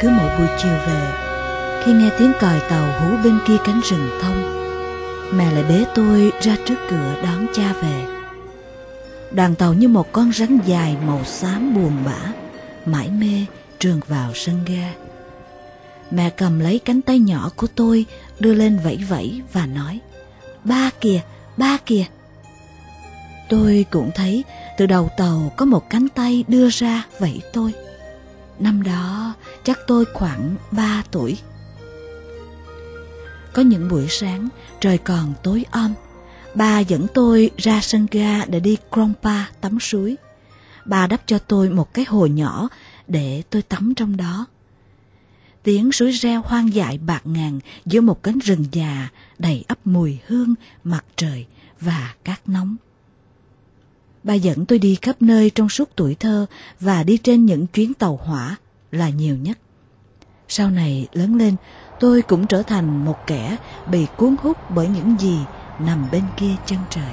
cứ mỗi buổi chiều về, khi nghe tiếng còi tàu hú bên kia cánh rừng thông, mẹ lại bế tôi ra trước cửa đón cha về. Đoàn tàu như một con rắn dài màu xám buồn bã, mãi mê trườn vào sân ga. Mẹ cầm lấy cánh tay nhỏ của tôi, đưa lên vẫy vẫy và nói, Ba kìa, ba kìa. Tôi cũng thấy từ đầu tàu có một cánh tay đưa ra vẫy tôi. Năm đó chắc tôi khoảng ba tuổi. Có những buổi sáng trời còn tối om, bà dẫn tôi ra sân ga để đi Krongpa tắm suối. Bà đắp cho tôi một cái hồ nhỏ để tôi tắm trong đó. Tiếng suối reo hoang dại bạc ngàn giữa một cánh rừng già đầy ấp mùi hương, mặt trời và cát nóng. Bà dẫn tôi đi khắp nơi trong suốt tuổi thơ và đi trên những chuyến tàu hỏa là nhiều nhất. Sau này lớn lên, tôi cũng trở thành một kẻ bị cuốn hút bởi những gì nằm bên kia chân trời.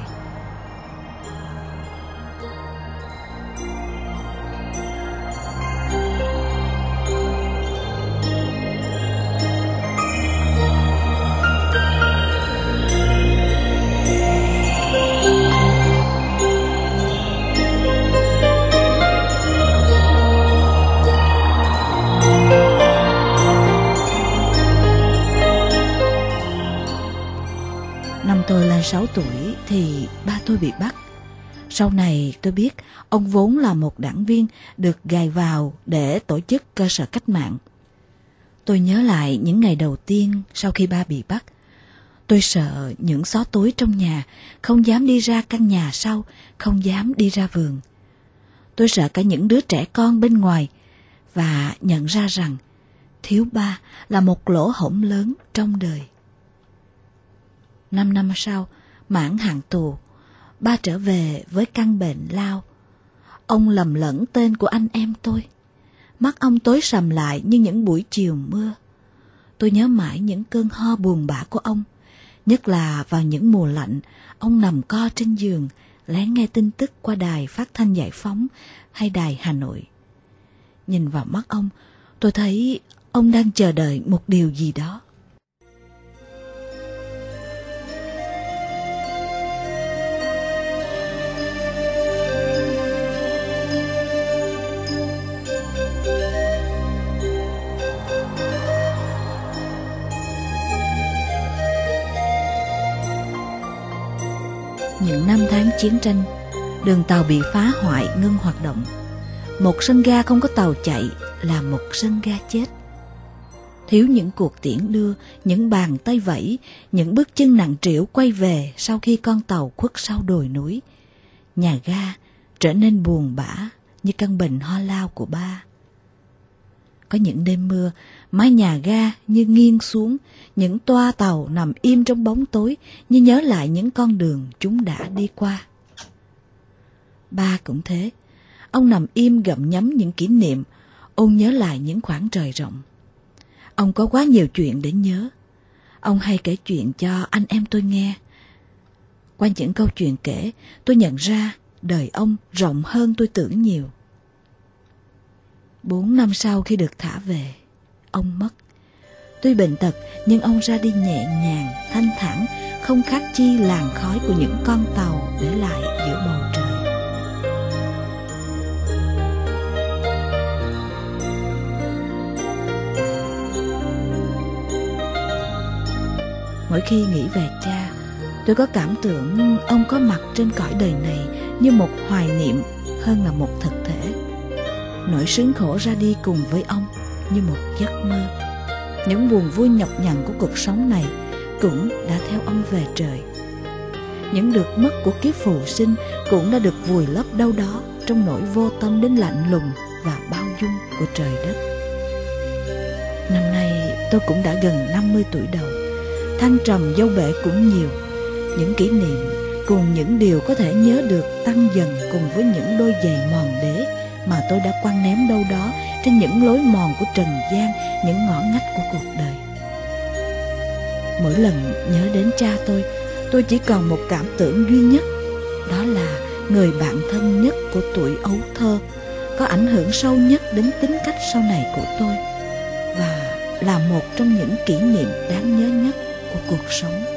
16 tuổi thì ba tôi bị bắt. Sau này tôi biết ông vốn là một đảng viên được gài vào để tổ chức cơ sở cách mạng. Tôi nhớ lại những ngày đầu tiên sau khi ba bị bắt. Tôi sợ những xó tối trong nhà, không dám đi ra căn nhà sau, không dám đi ra vườn. Tôi sợ cả những đứa trẻ con bên ngoài và nhận ra rằng thiếu ba là một lỗ hổng lớn trong đời. Năm năm sau, mãn hạn tù, ba trở về với căn bệnh lao. Ông lầm lẫn tên của anh em tôi. Mắt ông tối sầm lại như những buổi chiều mưa. Tôi nhớ mãi những cơn ho buồn bã của ông. Nhất là vào những mùa lạnh, ông nằm co trên giường, lén nghe tin tức qua đài phát thanh giải phóng hay đài Hà Nội. Nhìn vào mắt ông, tôi thấy ông đang chờ đợi một điều gì đó. Những năm tháng chiến tranh, đường tàu bị phá hoại ngưng hoạt động. Một sân ga không có tàu chạy là một sân ga chết. Thiếu những cuộc tiễn đưa, những bàn tay vẫy, những bước chân nặng trĩu quay về sau khi con tàu khuất sau đồi núi. Nhà ga trở nên buồn bã như căn bệnh ho lao của ba. Có những đêm mưa, mái nhà ga như nghiêng xuống, những toa tàu nằm im trong bóng tối như nhớ lại những con đường chúng đã đi qua. Ba cũng thế, ông nằm im gặm nhấm những kỷ niệm, ôn nhớ lại những khoảng trời rộng. Ông có quá nhiều chuyện để nhớ. Ông hay kể chuyện cho anh em tôi nghe. Qua những câu chuyện kể, tôi nhận ra đời ông rộng hơn tôi tưởng nhiều. Bốn năm sau khi được thả về, ông mất. Tuy bệnh tật nhưng ông ra đi nhẹ nhàng, thanh thản, không khác chi làn khói của những con tàu để lại giữa bầu trời. Mỗi khi nghĩ về cha, tôi có cảm tưởng ông có mặt trên cõi đời này như một hoài niệm hơn là một thực thể. Nỗi sướng khổ ra đi cùng với ông như một giấc mơ. Những buồn vui nhọc nhằn của cuộc sống này cũng đã theo ông về trời. Những được mất của kiếp phù sinh cũng đã được vùi lấp đâu đó trong nỗi vô tâm đến lạnh lùng và bao dung của trời đất. Năm nay tôi cũng đã gần 50 tuổi đầu thăng trầm dâu bể cũng nhiều những kỷ niệm cùng những điều có thể nhớ được tăng dần cùng với những đôi giày mòn đế mà tôi đã quăng ném đâu đó trên những lối mòn của trần gian, những ngõ ngách của cuộc đời. Mỗi lần nhớ đến cha tôi tôi chỉ còn một cảm tưởng duy nhất, đó là người bạn thân nhất của tuổi ấu thơ, có ảnh hưởng sâu nhất đến tính cách sau này của tôi và là một trong những kỷ niệm đáng nhớ nhất của cuộc sống.